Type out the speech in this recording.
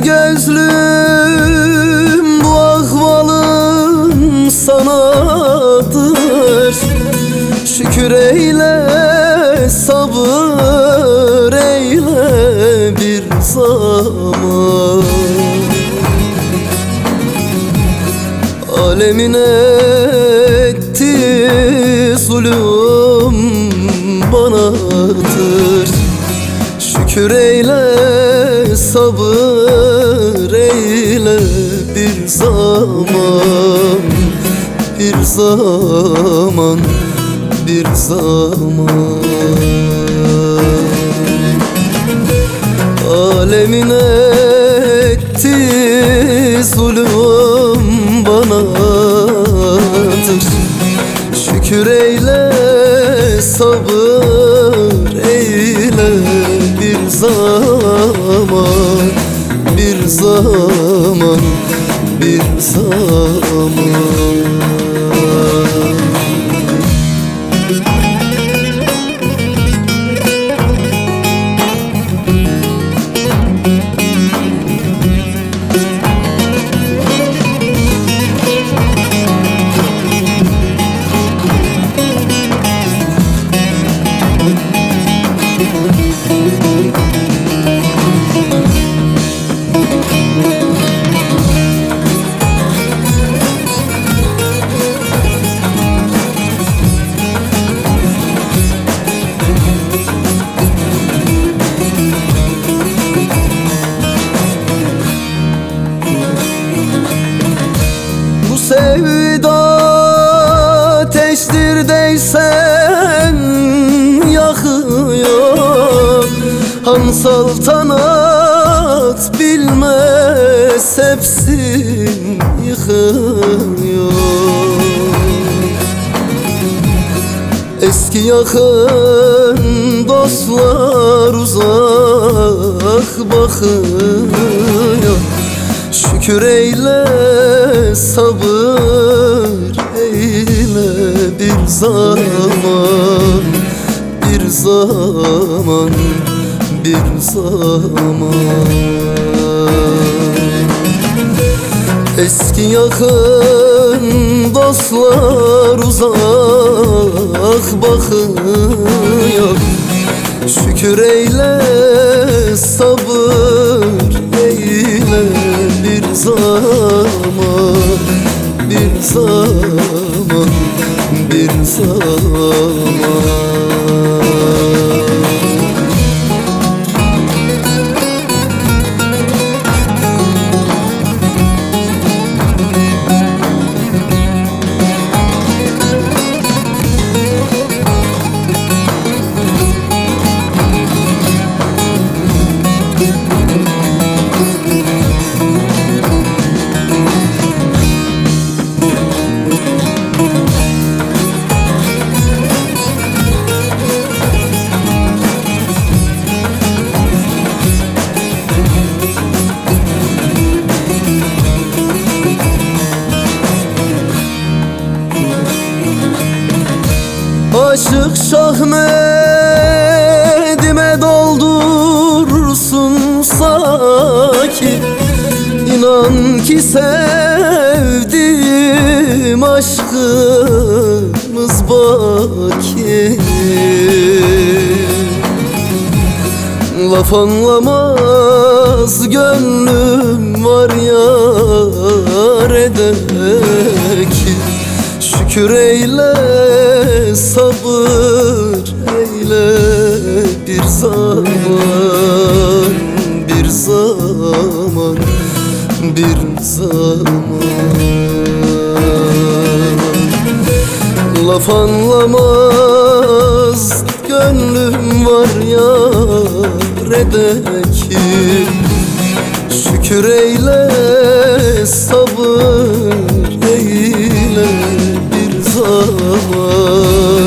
gözlüm bu ahvalın sanadır Şükür eyle sabır eyle bir zaman Alemin etti zulüm banadır Şükür eyle sabır eyle bir zaman Bir zaman bir zaman. Alemin etti zulüm banadır Şükür eyle sabır eyle bir zaman zaman bir zaman Han saltanat bilmez hepsin yıkıyor. Eski yakın dostlar uzak bakıyor. Şükür eyle sabır eyle bir zaman Bir zaman bir zaman. Eski yakın dostlar uzak bakıyor Şükür eyle sabır Aşık şahmedime doldursun saki İnan ki sevdim aşkımız baki. Laf anlamaz gönlüm var yar edek Şükür eyle sabır zaman Bir zaman Bir zaman. Laf anlamaz Gönlüm var ya Edeki. Şükür eyle Sabır eyle Bir zaman.